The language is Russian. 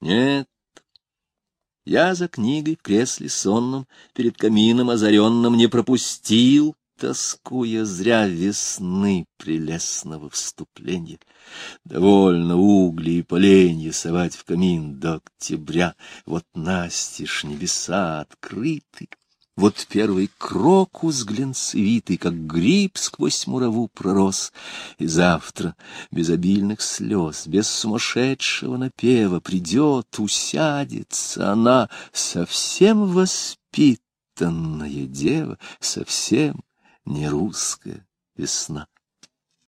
Нет, я за книгой в кресле сонном, перед камином озаренным не пропустил, тоскуя зря весны прелестного вступления. Довольно угли и поленья совать в камин до октября, вот настежь небеса открыты, вот первый крокус глянцевитый, как гриб сквозь мураву пророс. И завтра, без обильных слез, без сумасшедшего напева, придет, усядется она, совсем воспитанная дева, совсем не русская весна.